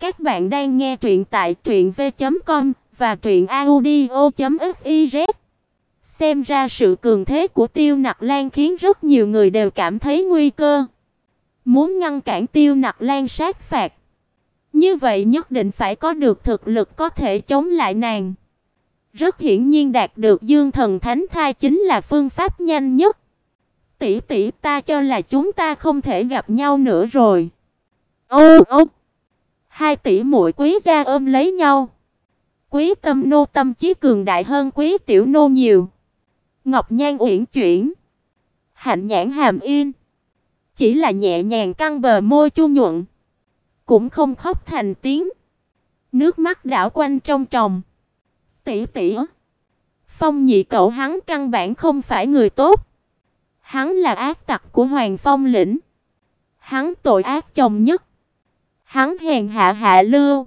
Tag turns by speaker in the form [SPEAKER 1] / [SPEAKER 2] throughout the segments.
[SPEAKER 1] Các bạn đang nghe truyện tại truyệnv.com và truyệnaudio.fiz. Xem ra sự cường thế của Tiêu Nặc Lan khiến rất nhiều người đều cảm thấy nguy cơ. Muốn ngăn cản Tiêu Nặc Lan sát phạt, như vậy nhất định phải có được thực lực có thể chống lại nàng. Rất hiển nhiên đạt được Dương Thần Thánh Thai chính là phương pháp nhanh nhất. Tỷ tỷ ta cho là chúng ta không thể gặp nhau nữa rồi. Ô ô. Hai tỷ muội quý gia ôm lấy nhau. Quý Tâm nô tâm chí cường đại hơn Quý Tiểu nô nhiều. Ngọc Nhan uyển chuyển, hạnh nhãn hàm yên, chỉ là nhẹ nhàng căng bờ môi chu nhuận, cũng không khóc thành tiếng. Nước mắt đảo quanh trong tròng. Tỷ tỷ, Phong Nhị cậu hắn căn bản không phải người tốt. Hắn là ác tặc của Hoàng Phong lĩnh. Hắn tội ác chồng nhất. Hắn hèn hạ hạ lưu.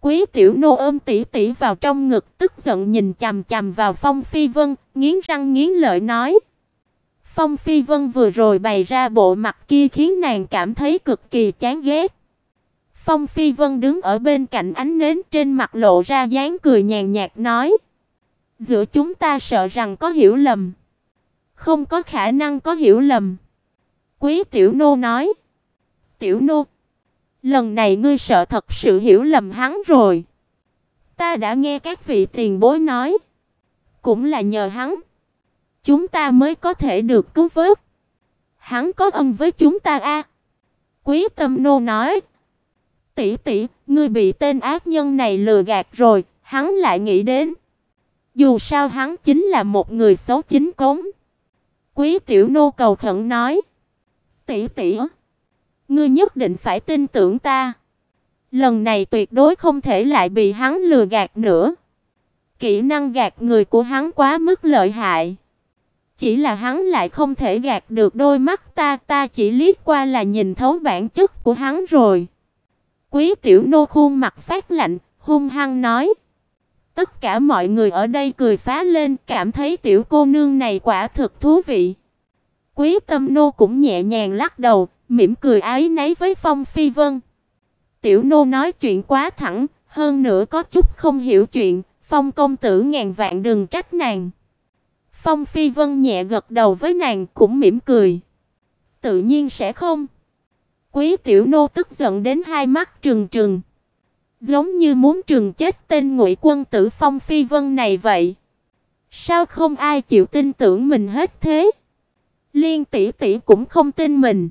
[SPEAKER 1] Quý tiểu nô ôm tỷ tỷ vào trong ngực, tức giận nhìn chằm chằm vào Phong Phi Vân, nghiến răng nghiến lợi nói: Phong Phi Vân vừa rồi bày ra bộ mặt kia khiến nàng cảm thấy cực kỳ chán ghét. Phong Phi Vân đứng ở bên cạnh ánh nến trên mặt lộ ra dáng cười nhàn nhạt nói: "Giữa chúng ta sợ rằng có hiểu lầm." "Không có khả năng có hiểu lầm." Quý Tiểu Nô nói. "Tiểu Nô, Lần này ngươi sợ thật sự hiểu lầm hắn rồi. Ta đã nghe các vị tiền bối nói, cũng là nhờ hắn, chúng ta mới có thể được cứu vớt. Hắn có ân với chúng ta a." Quý Tâm nô nói. "Tỷ tỷ, ngươi bị tên ác nhân này lừa gạt rồi." Hắn lại nghĩ đến, dù sao hắn chính là một người xấu chính cống. Quý tiểu nô cầu khẩn nói: "Tỷ tỷ, Ngươi nhất định phải tin tưởng ta. Lần này tuyệt đối không thể lại bị hắn lừa gạt nữa. Kỹ năng gạt người của hắn quá mức lợi hại. Chỉ là hắn lại không thể gạt được đôi mắt ta, ta chỉ liếc qua là nhìn thấu bản chất của hắn rồi. Quý tiểu nô khuôn mặt phát lạnh, hung hăng nói. Tất cả mọi người ở đây cười phá lên, cảm thấy tiểu cô nương này quả thực thú vị. Quý Tâm nô cũng nhẹ nhàng lắc đầu, mỉm cười ái náy với Phong Phi Vân. Tiểu nô nói chuyện quá thẳng, hơn nữa có chút không hiểu chuyện, Phong công tử ngàn vạn đừng trách nàng. Phong Phi Vân nhẹ gật đầu với nàng cũng mỉm cười. Tự nhiên sẽ không. Quý tiểu nô tức giận đến hai mắt trừng trừng, giống như muốn trừng chết tên Ngụy quân tử Phong Phi Vân này vậy. Sao không ai chịu tin tưởng mình hết thế? Liên tỷ tỷ cũng không tin mình.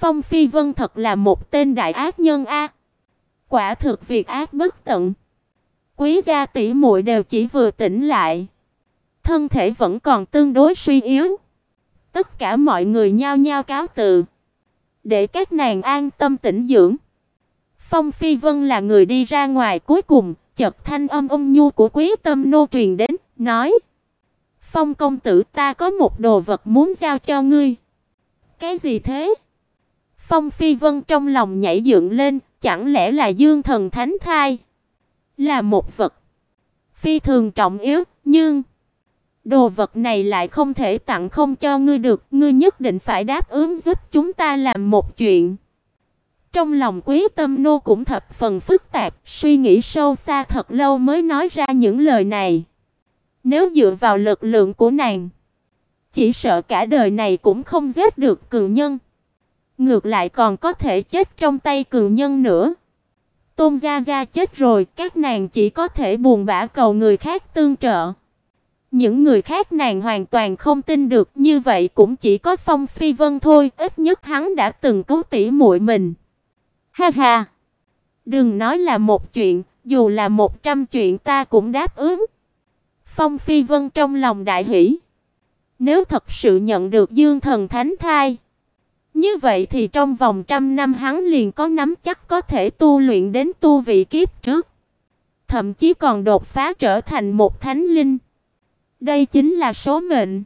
[SPEAKER 1] Phong Phi Vân thật là một tên đại ác nhân a. Quả thực việc ác bất tận. Quý gia tỷ muội đều chỉ vừa tỉnh lại, thân thể vẫn còn tương đối suy yếu. Tất cả mọi người nhao nhao cáo từ, để các nàng an tâm tĩnh dưỡng. Phong Phi Vân là người đi ra ngoài cuối cùng, chợt thanh âm ôn nhu của Quý Tâm nô truyền đến, nói: "Phong công tử, ta có một đồ vật muốn giao cho ngươi." "Cái gì thế?" Phong Phi Vân trong lòng nhảy dựng lên, chẳng lẽ là Dương Thần Thánh Thai? Là một vật phi thường trọng yếu, nhưng đồ vật này lại không thể tặng không cho ngươi được, ngươi nhất định phải đáp ứng giúp chúng ta làm một chuyện. Trong lòng Quý Tâm nô cũng thập phần phức tạp, suy nghĩ sâu xa thật lâu mới nói ra những lời này. Nếu dựa vào lực lượng của nàng, chỉ sợ cả đời này cũng không giết được cường nhân ngược lại còn có thể chết trong tay cường nhân nữa. Tôn gia gia chết rồi, các nàng chỉ có thể buồn bã cầu người khác tương trợ. Những người khác nàng hoàn toàn không tin được, như vậy cũng chỉ có Phong Phi Vân thôi, ít nhất hắn đã từng cứu tỷ muội mình. Ha ha. Đừng nói là một chuyện, dù là một trăm chuyện ta cũng đáp ứng. Phong Phi Vân trong lòng đại hỉ. Nếu thật sự nhận được Dương Thần Thánh Thai, như vậy thì trong vòng trăm năm hắn liền có nắm chắc có thể tu luyện đến tu vị kiếp trước, thậm chí còn đột phá trở thành một thánh linh. Đây chính là số mệnh.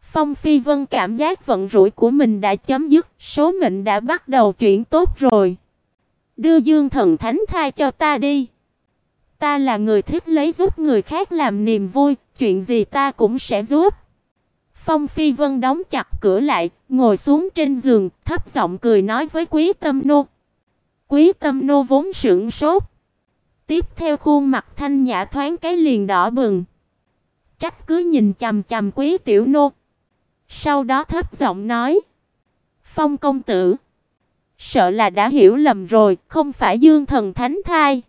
[SPEAKER 1] Phong Phi Vân cảm giác vận rủi của mình đã chấm dứt, số mệnh đã bắt đầu chuyển tốt rồi. Đưa Dương Thần Thánh thai cho ta đi. Ta là người thích lấy giúp người khác làm niềm vui, chuyện gì ta cũng sẽ giúp. Phong Phi Vân đóng chặt cửa lại, ngồi xuống trên giường, thấp giọng cười nói với Quý Tâm Nô. Quý Tâm Nô vốn sững sốt, tiếp theo khuôn mặt thanh nhã thoáng cái liền đỏ bừng. Trách cứ nhìn chằm chằm Quý Tiểu Nô. Sau đó thấp giọng nói: "Phong công tử, sợ là đã hiểu lầm rồi, không phải Dương thần thánh thai."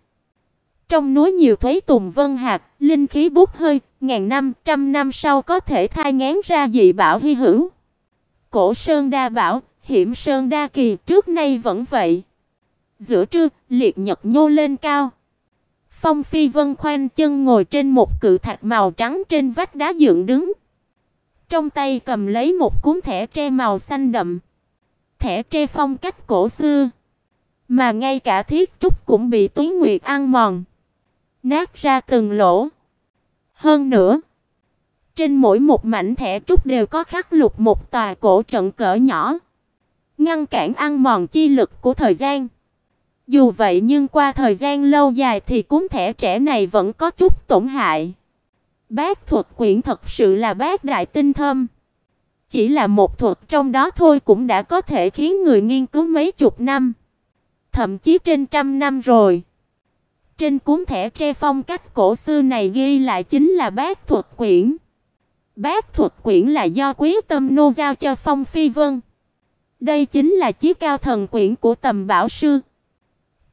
[SPEAKER 1] Trong núi nhiều thuế tùng vân hạt, linh khí bút hơi, ngàn năm, trăm năm sau có thể thai ngán ra dị bảo hy hữu. Cổ Sơn đa bảo, Hiểm Sơn đa kỳ trước nay vẫn vậy. Giữa trưa, liệt nhật nhô lên cao. Phong Phi Vân khoanh chân ngồi trên một cự thạch màu trắng trên vách đá dựng đứng. Trong tay cầm lấy một cuốn thẻ tre màu xanh đậm. Thẻ tre phong cách cổ xưa, mà ngay cả thiết trúc cũng bị túy nguyệt ăn mòn, nát ra từng lỗ. Hơn nữa, trên mỗi một mảnh thẻ trúc đều có khắc lục một tòa cổ trận cỡ nhỏ, ngăn cản ăn mòn chi lực của thời gian. Dù vậy nhưng qua thời gian lâu dài thì cuốn thẻ trẻ này vẫn có chút tổn hại. Bác thuật quyển thật sự là bác đại tinh thâm. Chỉ là một thuật trong đó thôi cũng đã có thể khiến người nghiên cứu mấy chục năm, thậm chí trên trăm năm rồi. Trên cuốn thẻ tre phong cách cổ xưa này ghi lại chính là bát thuật quyển. bát thuật quyển là do Quý Tâm nô giao cho Phong Phi Vân. Đây chính là chiếc cao thần quyển của Tầm Bảo sư.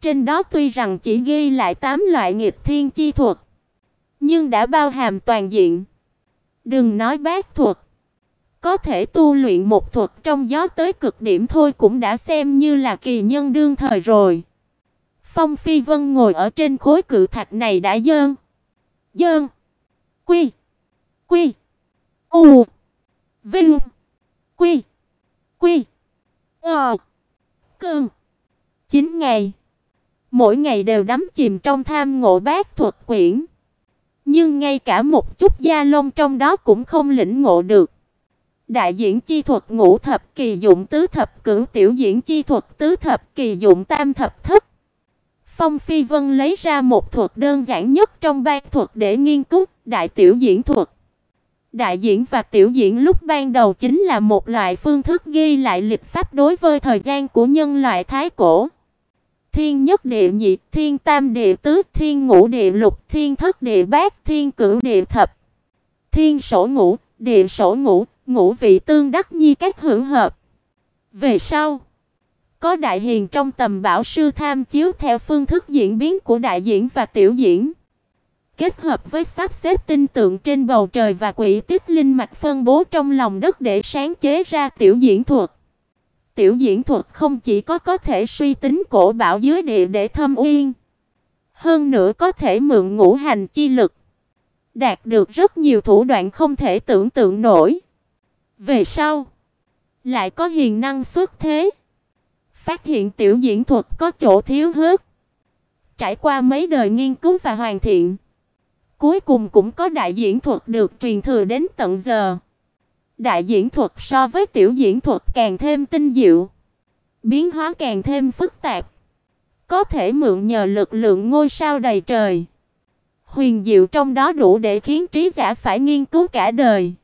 [SPEAKER 1] Trên đó tuy rằng chỉ ghi lại 8 loại nghịch thiên chi thuật, nhưng đã bao hàm toàn diện. Đừng nói bát thuật, có thể tu luyện một thuật trong gió tới cực điểm thôi cũng đã xem như là kỳ nhân đương thời rồi. Phong Phi Vân ngồi ở trên khối cự thạch này đã dơn. Dơn. Quy. Quy. U. Vinh. Quy. Quy. Ờ. Cơn. chín ngày. Mỗi ngày đều đắm chìm trong tham ngộ bát thuật quyển. Nhưng ngay cả một chút da lông trong đó cũng không lĩnh ngộ được. Đại diễn chi thuật ngũ thập kỳ dụng tứ thập cửu tiểu diễn chi thuật tứ thập kỳ dụng tam thập thất. Phong Phi Vân lấy ra một thuật đơn giản nhất trong ba thuật để nghiên cứu, đại tiểu diễn thuật. Đại diễn và tiểu diễn lúc ban đầu chính là một loại phương thức ghi lại lịch pháp đối với thời gian của nhân loại thái cổ. Thiên nhất địa nhị, thiên tam địa tứ, thiên ngũ địa lục, thiên thất địa bát, thiên cửu địa thập. Thiên sổ ngũ, địa sổ ngũ, ngũ vị tương đắc nhi các hữu hợp. Về sau, có đại hiền trong tầm bảo sư tham chiếu theo phương thức diễn biến của đại diễn và tiểu diễn, kết hợp với sắp xếp tinh tượng trên bầu trời và quỷ tiết linh mạch phân bố trong lòng đất để sáng chế ra tiểu diễn thuật. Tiểu diễn thuật không chỉ có có thể suy tính cổ bảo dưới địa để thâm uyên, hơn nữa có thể mượn ngũ hành chi lực, đạt được rất nhiều thủ đoạn không thể tưởng tượng nổi. Về sau, lại có hiền năng xuất thế, phát hiện tiểu diễn thuật có chỗ thiếu hớt. Trải qua mấy đời nghiên cứu và hoàn thiện, cuối cùng cũng có đại diễn thuật được truyền thừa đến tận giờ. Đại diễn thuật so với tiểu diễn thuật càng thêm tinh diệu, biến hóa càng thêm phức tạp, có thể mượn nhờ lực lượng ngôi sao đầy trời. Huyền diệu trong đó đủ để khiến trí giả phải nghiên cứu cả đời.